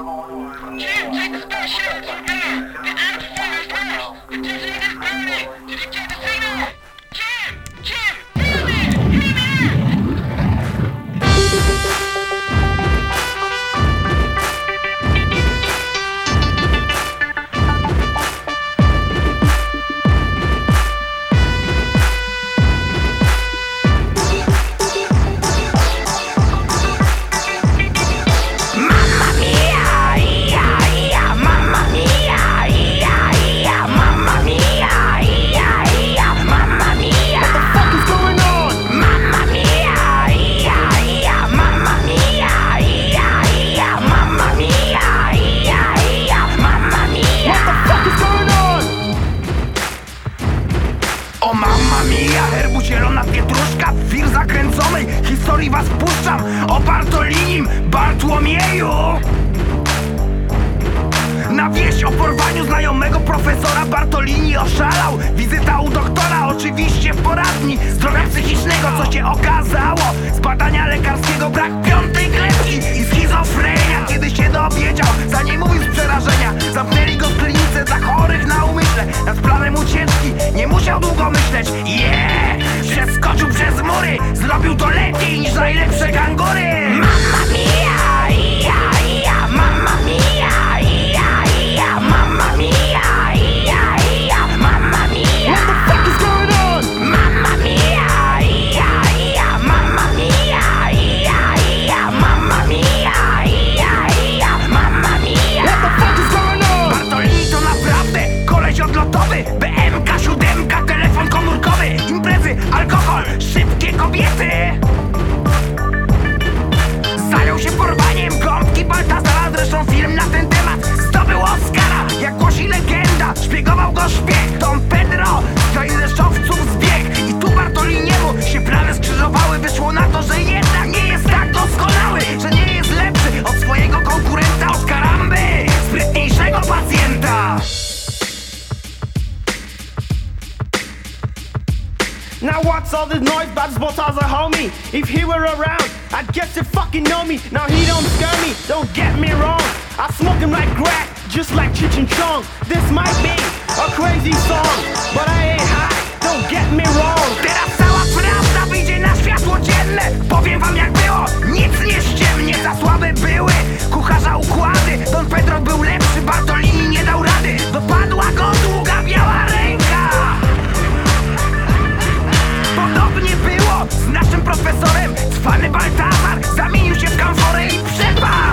Just take the spaceship to The Earth zielona pietruszka Wir zakręconej historii was puszczam. O Bartolinim, Bartłomieju. Na wieść o porwaniu znajomego profesora Bartolini oszalał. Wizyta u doktora, oczywiście w poradni. Zdrowia psychicznego, co się okazało. Z badania lekarskiego brak piątej klepki I schizofrenia, kiedy się dowiedział przez mury Zrobił to lepiej niż najlepsze gangory Now what's all this noise about a homie? If he were around, I'd guess he fucking know me. Now he don't scare me, don't get me wrong. I smoke him like crack, just like Cheech and Chong. This might be a crazy song, but I ain't high, don't get me wrong. profesorem Cwany Baltazar zamienił się w kamforę i przepadł.